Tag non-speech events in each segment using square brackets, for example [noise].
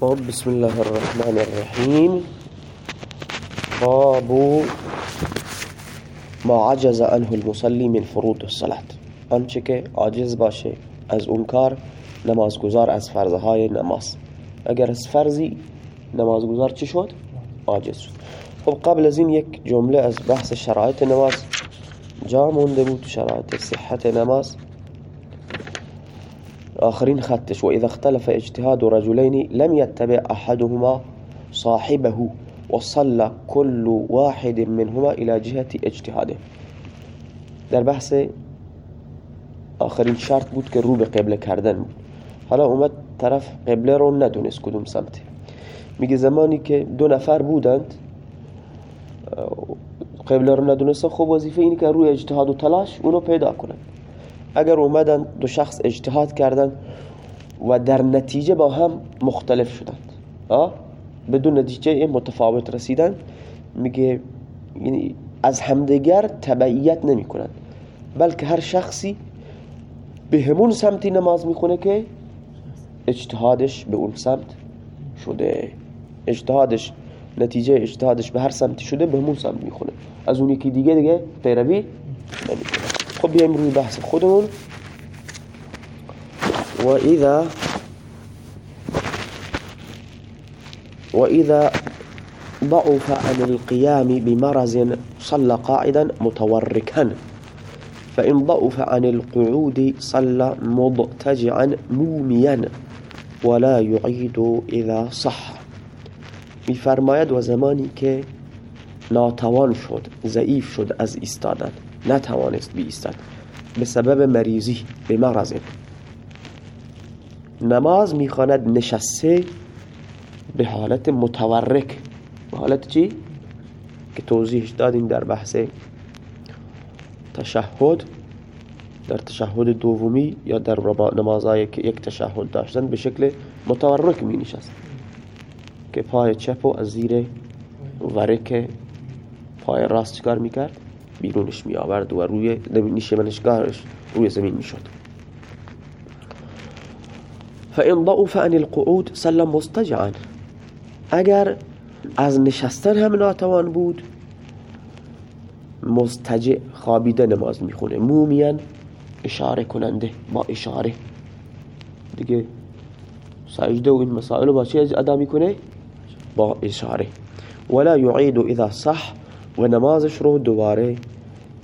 خب بسم الله الرحمن الرحیم باب ما عجز عنه المصلي من فروض الصلاة. آنچه که عاجز باشه از اون کار نمازگزار از فرضهای نماز. اگر از فرضی نمازگزار چی شد؟ عاجز شد. خب قبل از این یک جمله از بحث شرایط نماز جا مونده بود شرایط صحت نماز. آخرين خدتش. وإذا اختلف اجتهاد رجلين لم يتبع أحدهما صاحبه وصلى كل واحد منهما إلى جهة اجتهاده. در بحث آخرین شرط بود که رو به قبله کردن حالا اومد طرف قبله رو ندونست کدوم سمته میگه زمانی که دو نفر بودند قبله رو ندونست خب وظیفه اینی که روی اجتهاد و تلاش اونو پیدا کنند اگر اومدن دو شخص اجتهاد کردن و در نتیجه با هم مختلف شدند. بدون نتیجه متفاوت رسیدن. میگه یعنی از همدیگر تبعیت نمی کنند بلکه هر شخصی به همون سمتی نماز می‌خونه که اجتهادش به اون سمت شده. اجتهادش نتیجه اجتهادش به هر سمتی شده به همون سمت می‌خونه. از اون یکی دیگه دیگه پیروی نمی‌کنه. خب روی بحث خودمون و اذا و اذا ضعف عن القيام بمرز صلى قاعدا متوركا. فإن ضعف عن القعود صلى مضطجعا موميا ولا يعيد إذا صح. میفرماید و زمانی ناتوان شد ضعیف شد از ایستادن. نتوانست بیستد. به سبب مریضی به مرض نماز می‌خواند نشسته به حالت متورک. به حالت چی؟ که توضیحش دادیم در بحث تشهد در تشهد دومی یا در نمازهای که یک تشهد داشتن به شکل متورک می نشست که پای چپ و از زیر ورک پای راست چکار می‌کرد؟ بیرونش می آورد و روی نیشه منشگارش روی زمین می شد فإن ضعف عن القعود سلم مستجعا. اگر از نشستن هم ناتوان بود مستجع خوابیده نماز می‌خونه. مومیان اشاره کننده با اشاره. دیگه سجده و این مسائل با چی ادا می‌کنه؟ با اشاره. ولا يعيد اذا صح و نمازش رو دوباره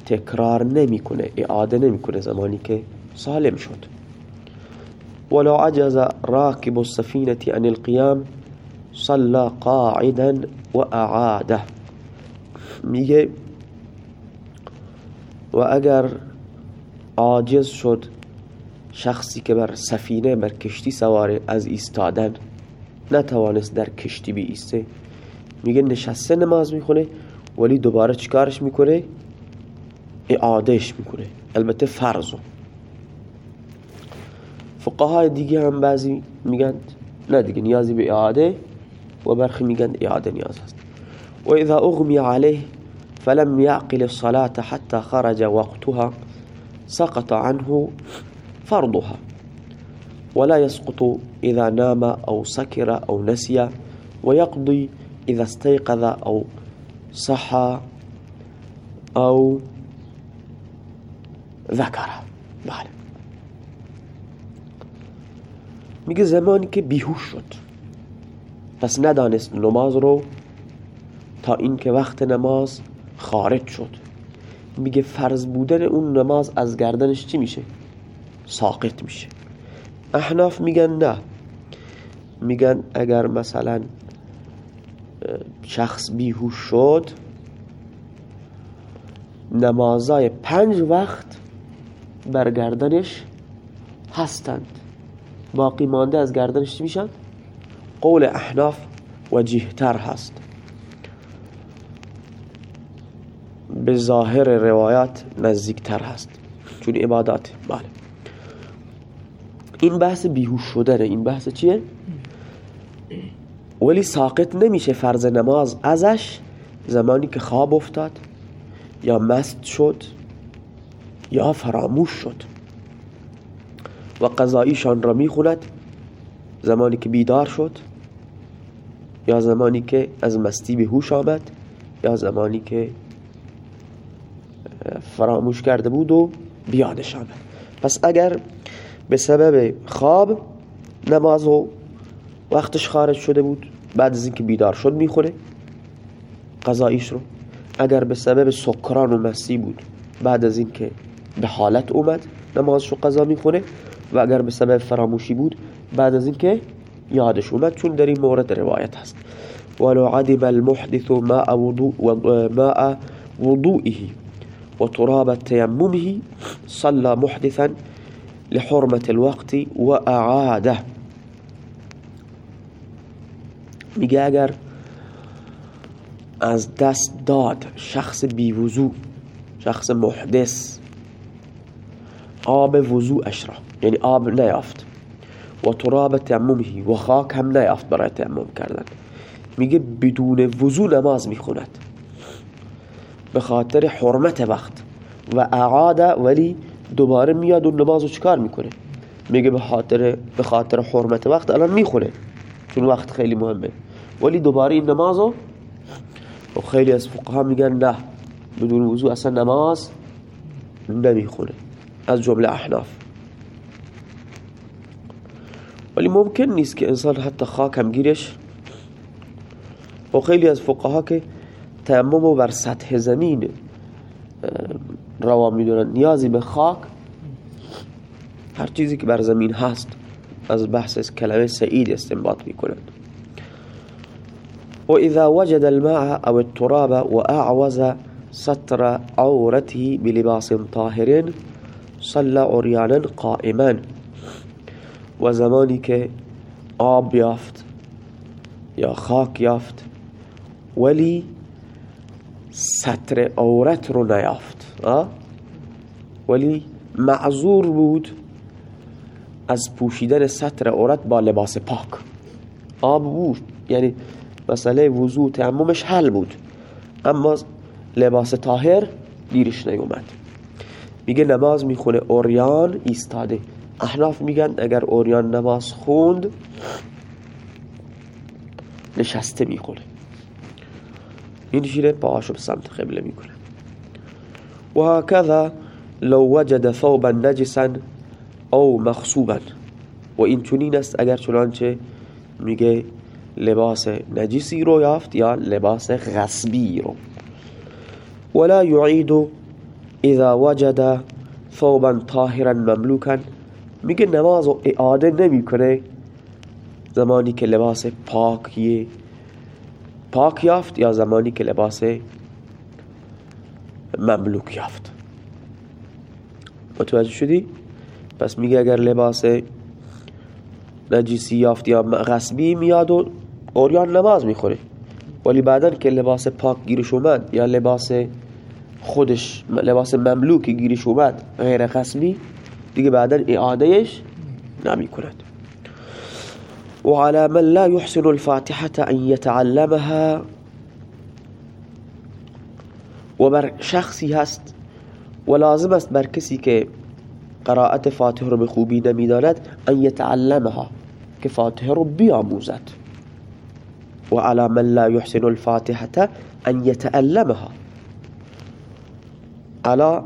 تکرار نمی‌کنه اعاده نمی‌کنه زمانی که سالم شد. ولو عجز راكب السفينة عن القيام صلى قاعدا و اعاده میگه و اگر عاجز شد شخصی که بر سفینه بر کشتی سواره از ایستادن نتوانست در کشتی بیسته. میگه نشسته نماز می‌خونه ولی دوباره چیکارش میکنه؟ اعادهش میکنه. البته فرضو فقهای دیگه هم بعضی میگن نه دیگه نیازی به اعاده و برخی میگن اعاده نیاز هست. و اذا اغمی عليه فلم يعقل الصلاة حتى خرج وقتها سقط عنه فرضها. ولا يسقط إذا نام أو سكر أو نسي ويقضي إذا استيقظ أو صحى أو ذکر بله. میگه زمانی که بیهوش شد. پس ندانست نماز رو تا اینکه وقت نماز خارج شد. میگه فرض بودن اون نماز از گردنش چی میشه؟ ساقط میشه. احناف میگن نه. میگن اگر مثلا شخص بیهوش شد نمازای پنج وقت بر گردنش هستند. باقی مانده از گردنش میشن؟ قول احناف وجیهتر هست. به ظاهر روایات نزدیکتر هست. چون عبادات بله. این بحث بیهوش شدنه. این بحث چیه؟ ولی ساقط نمیشه فرض نماز ازش زمانی که خواب افتاد یا مست شد یا فراموش شد. و قضاییشان را می‌خوند زمانی که بیدار شد یا زمانی که از مستی به هوش آمد یا زمانی که فراموش کرده بود و بیادش آمد. پس اگر به سبب خواب نماز و وقتش خارج شده بود بعد از اینکه بیدار شد می‌خوره. قضاییش رو اگر به سبب سکران و مستی بود بعد از اینکه به حالت اومد نمازش رو قضا می‌خوره و اگر به سبب فراموشی بود بعد از اینکه یادش اومد چون در این مورد روایت هست. ولو عدم المحدث ماء وضوء ماء وضوئه وتراب تيممه صلى محدثا لحرمة الوقت وأعاده میگه اگر از دست داد شخص بیوضو شخص محدث آب وضوعش را یعنی آب نیافت و تراب تیممهی و خاک هم نیافت برای تیمم کردن. میگه بدون وضو نماز می‌خوند. به خاطر حرمت وقت و اعاده ولی دوباره میاد و نمازو چکار می‌کنه؟ میگه به خاطر به خاطر حرمت وقت الان می‌خونه. چون وقت خیلی مهمه. ولی دوباره این نمازو و خیلی از فقها میگن نه بدون وضو اصلا نماز نمی‌خونه از جمله احناف. ولی ممکن نیست که انسان حتی خاک هم گیرش. و خیلی از فقها که تیمم بر سطح زمین روا می‌دونن نیازی به خاک. هر چیزی که بر زمین هست از بحث کلمه سعید استنباط می‌کنند. و اذا وجد الماء أو التراب و اعوز سطر عورته بلباس طاهر صلى عریانا قائما. و آب یافت یا خاک یافت. ولی سطر عورت رو نیافت ولی معذور بود از پوشیدن سطر عورت با لباس پاک. آب بود یعنی مسئله وضوع تعممش حل بود. اما لباس طاهر دیرش نیومد. میگه نماز می‌خونه اوریان ایستاده. احناف میگن اگر اوریان نماز خوند نشسته می‌خونه. این شیره پاهاشو به سمت قبله می‌کنه. و هكذا لو وجد ثوبا نجسا او مخصوبا. و این چنین است اگر چنانچه میگه لباس نجسی رو یافت یا لباس غصبی رو. ولا يعيد اذا وجد ثوبا طاهرا مملوكا میگه نماز و اعاده نمی‌کنه زمانی که لباس پاکیه. پاک یافت یا زمانی که لباس مملوک یافت. متوجه شدی؟ پس میگه اگر لباس نجیسی یافت یا غصبی میاد و اوریان نماز می‌خوره. ولی بعدا که لباس پاک گیرش اومد یا لباس خودش لباس مملوک گیرش اومد غیر غصبی دیگه بعدا اعادهش نمی کند وعلى من لا يحسن الفاتحة أن يتعلمها و بر شخصی هست و لازم است بر کسی که قراءت فاتحه رو به خوبی نمی‌داند ان یتعلمها که فاتحه رو بیاموزد. و على من لا يحسن الفاتحة ان يتعلمها على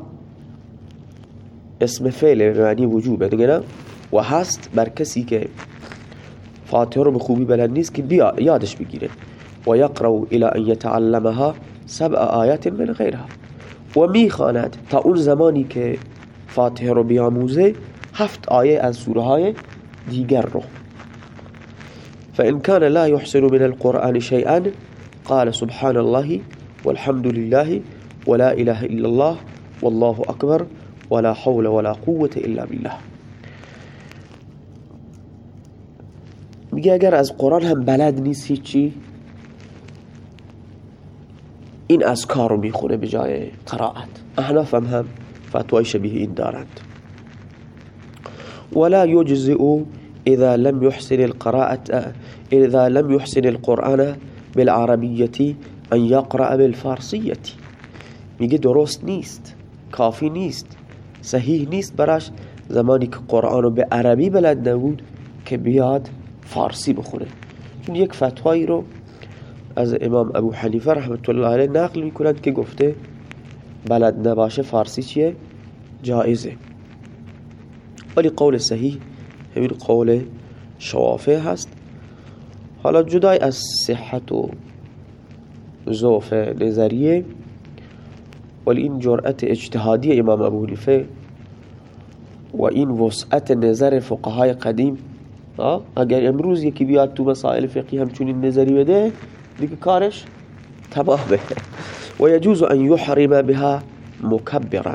اسم فعل به معنی وجوبه دیگه و هست بر کسی که فاتحه رو به خوبی بلد نیست که بیا یادش بگیره. و یقرأ الى ان یتعلمها سبع آیات من غیرها و می‌خواند تا اون زمانی که فاتحه رو بیاموزه هفت آیه از سوره های دیگر رو. فإن كان لا يحسن من القرآن شيئا قال سبحان الله والحمد لله ولا إله إلا الله والله أكبر ولا حول ولا قوة إلا بالله. میگه اگر از قرآن هم بلد نیست هیچی این اذکار رو می‌خونه به جای قرائت. احناف هم هم فتوای شبیه این دارند. ولا يجزئ إذا لم يحسن القراءة إذا لم يحسن القرآن بالعربية أن يقرأ بالفارسية. میگه درست نیست کافی نیست صحیح نیست براش. زمانی که قرآن رو به عربی بلد نبود که بیاد فارسی بخونه. چون یک فتوایی رو از امام ابو حنیفه رحمت الله علیه نقل میکنند که گفته بلد نباشه فارسی چیه؟ جایزه. ولی قول صحیح همین قول شوافه هست. حالا جدای از صحت و ضعف نظریه ولی این جرأت اجتهادی امام ابو حنیفه و این وسعت نظر فقهای قدیم اگر امروز یکی بیاد تو مسائل فقهی همچنین نظری بده دیگه کارش تمامه. [laughs] و یجوز ان یحرم بها مکبرا.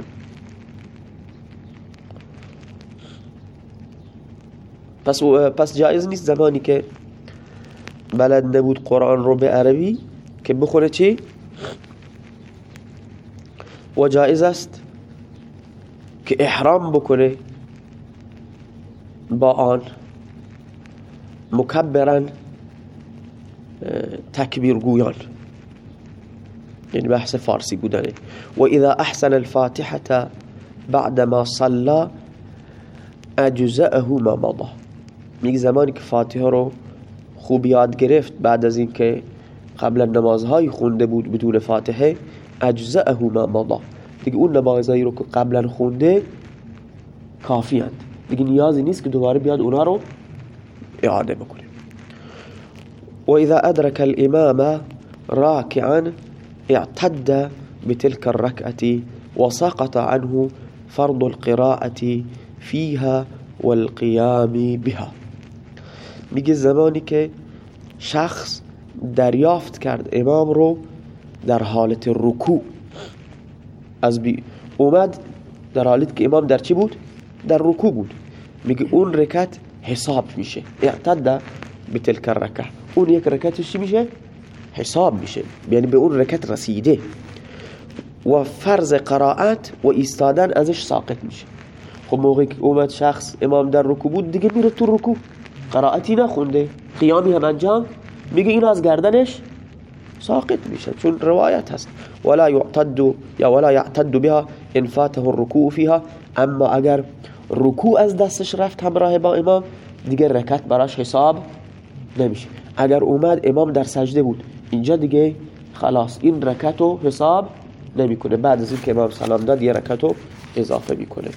پس, پس جایز نیست زمانی که بلد نبود قرآن رو به عربی که بخونه چی؟ و جایز است که احرام بکنه با آن مکبرا تکبیر گویان یعنی بحث فارسی بودنه. و اذا احسن الفاتحة بعدما صلى اجزأه ما مضى. میگه زمانی که فاتحه رو خوب یاد گرفت بعد از اینکه قبل نمازهایی خونده بود بدون فاتحه اجزأه ما مضى. دیگه اون نمازهایی رو که قبلا خونده کافی هند دیگه نیازی نیست که دوباره بیاد اونها رو اعاده بکنه. و اذا ادرك الامام راكعا اعتد بتلك الركعة وسقط عنه فرض القراءة فيها والقيام بها. میگه زمانی که شخص دریافت کرد امام رو در حالت رکوع. از بی اومد در حالت که امام در چی بود؟ در رکوع بود. میگه اون رکت حساب میشه. اعتد به تلک رکت اون یک رکتش چی میشه؟ حساب میشه. یعنی به اون رکت رسیده. و فرض قرائت و ایستادن ازش ساقط میشه. خب موقعی که اومد شخص امام در رکوع بود دیگه میره تو رکوع. قرائتی نخونده. قیامی هم انجام. میگه این از گردنش ساقط میشه. چون روایت هست. ولا يعتد یا ولا يعتد بها ان فاته الركوع فيها. اما اگر رکوع از دستش رفت همراه با امام دیگه رکت براش حساب نمیشه. اگر اومد امام در سجده بود. اینجا دیگه خلاص. این رکت رو حساب نمی‌کنه. بعد از اینکه امام سلام داد یه رکت رو اضافه می‌کنه.